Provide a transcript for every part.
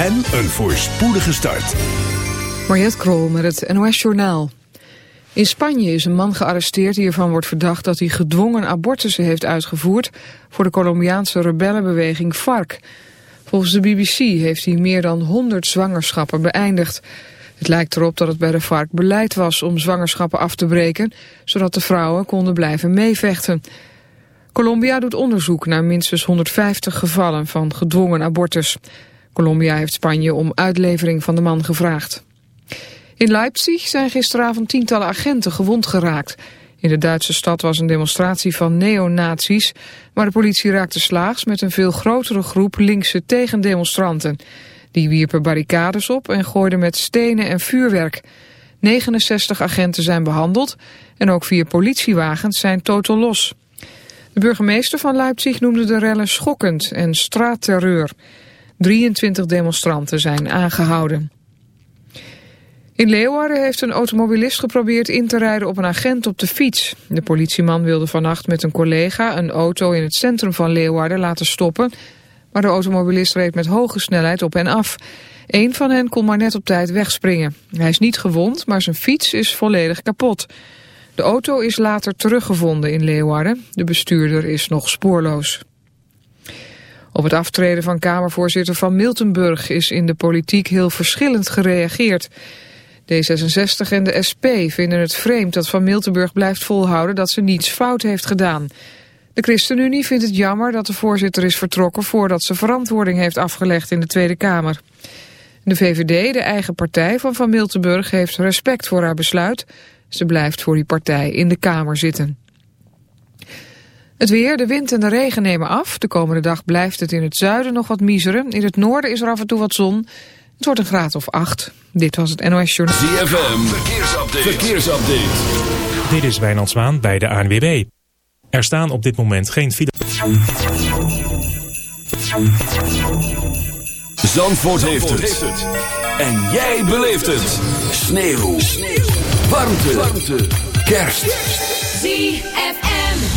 en een voorspoedige start. Mariette Krol met het NOS Journaal. In Spanje is een man gearresteerd die ervan wordt verdacht dat hij gedwongen abortussen heeft uitgevoerd voor de Colombiaanse rebellenbeweging FARC. Volgens de BBC heeft hij meer dan 100 zwangerschappen beëindigd. Het lijkt erop dat het bij de FARC beleid was om zwangerschappen af te breken, zodat de vrouwen konden blijven meevechten. Colombia doet onderzoek naar minstens 150 gevallen van gedwongen abortus. Colombia heeft Spanje om uitlevering van de man gevraagd. In Leipzig zijn gisteravond tientallen agenten gewond geraakt. In de Duitse stad was een demonstratie van neonazies, maar de politie raakte slaags met een veel grotere groep linkse tegendemonstranten. Die wierpen barricades op en gooiden met stenen en vuurwerk. 69 agenten zijn behandeld en ook vier politiewagens zijn totaal los. De burgemeester van Leipzig noemde de rellen schokkend en straatterreur. 23 demonstranten zijn aangehouden. In Leeuwarden heeft een automobilist geprobeerd in te rijden op een agent op de fiets. De politieman wilde vannacht met een collega een auto in het centrum van Leeuwarden laten stoppen... maar de automobilist reed met hoge snelheid op en af. Eén van hen kon maar net op tijd wegspringen. Hij is niet gewond, maar zijn fiets is volledig kapot. De auto is later teruggevonden in Leeuwarden. De bestuurder is nog spoorloos. Op het aftreden van Kamervoorzitter van Miltenburg is in de politiek heel verschillend gereageerd. D66 en de SP vinden het vreemd dat Van Miltenburg blijft volhouden dat ze niets fout heeft gedaan. De ChristenUnie vindt het jammer dat de voorzitter is vertrokken voordat ze verantwoording heeft afgelegd in de Tweede Kamer. De VVD, de eigen partij van Van Miltenburg, heeft respect voor haar besluit. Ze blijft voor die partij in de Kamer zitten. Het weer, de wind en de regen nemen af. De komende dag blijft het in het zuiden nog wat miseren. In het noorden is er af en toe wat zon. Het wordt een graad of acht. Dit was het NOS Journal. ZFM, verkeersupdate. verkeersupdate. Dit is Wijnand Zwaan bij de ANWB. Er staan op dit moment geen file. Zandvoort, heeft, het. En jij beleeft het. Sneeuw. Sneeuw. Warmte. Warmte. Kerst. ZFM.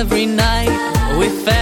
every night we fell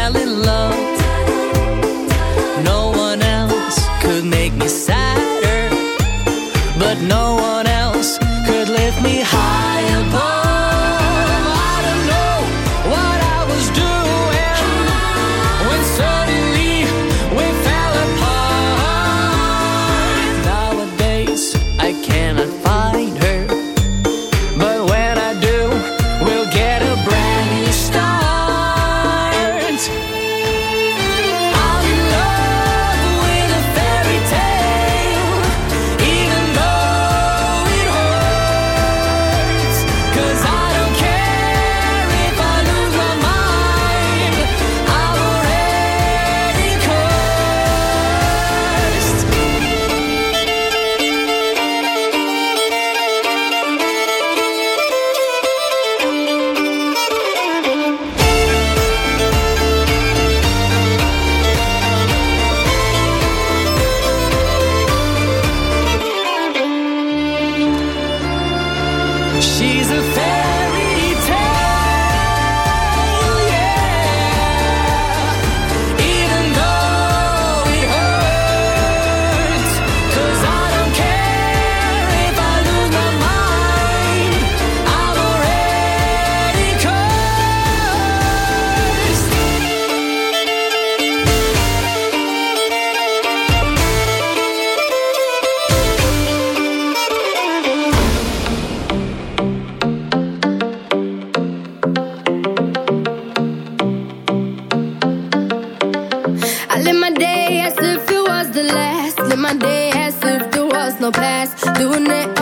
no past, doing it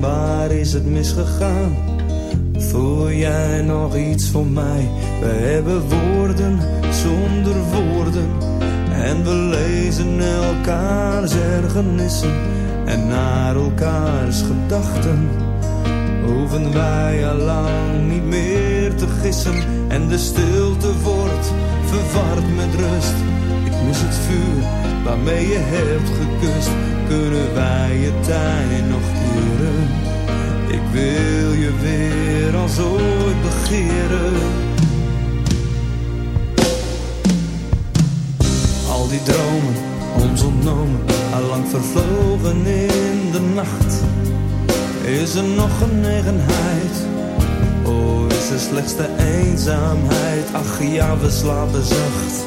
waar is het misgegaan? Voel jij nog iets voor mij? We hebben woorden zonder woorden. En we lezen elkaars ergernissen en naar elkaars gedachten hoeven wij al lang niet meer te gissen en de stilte wordt verward met rust. Ik mis het vuur waarmee je hebt gekust, kunnen wij je tijd nog keren? Ik wil je weer als ooit begeren. Al die dromen, ons ontnomen, allang vervlogen in de nacht is er nog genegenheid? Oh, is er slechts de eenzaamheid? Ach ja, we slapen zacht.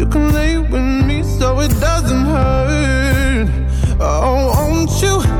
you can lay with me so it doesn't hurt. Oh, won't you?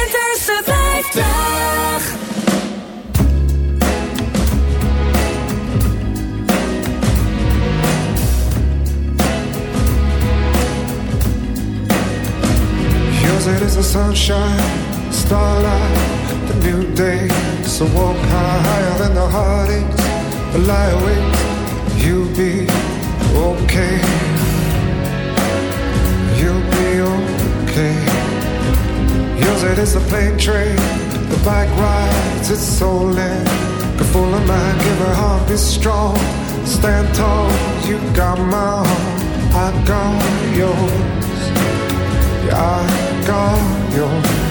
Sunshine, starlight, the new day. So walk high, higher than the heartaches, but lie awake, you'll be okay. You'll be okay. Yours it is a plane train, the bike rides, it's so lit. Go full of mind, give her heart, be strong. Stand tall, you got my heart, I got yours. Yeah, I got yours.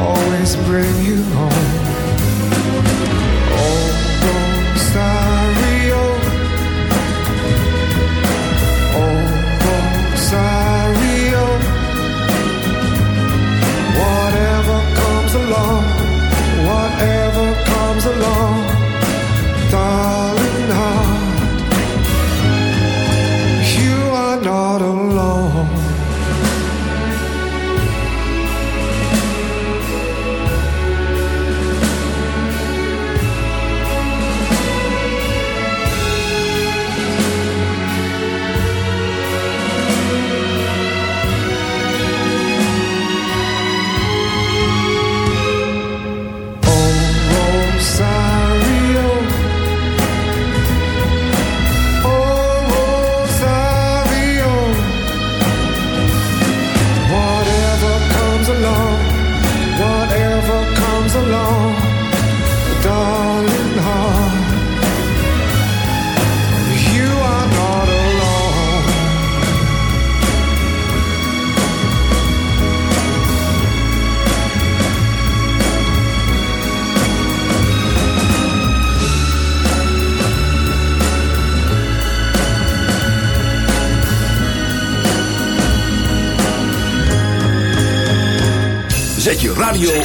always bring you home. Oh, oh, sorry, oh. Oh. Whatever comes along, whatever comes along, darling heart,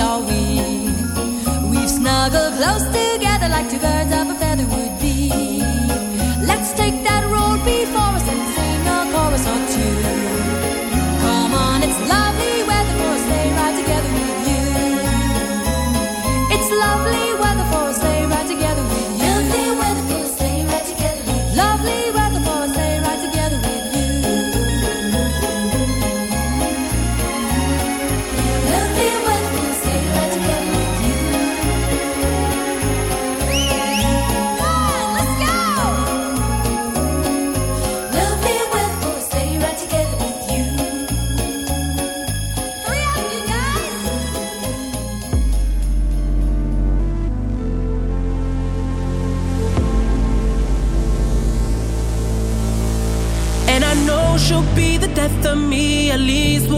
are we. We've snuggled close together like two.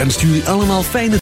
en stuur u allemaal fijne...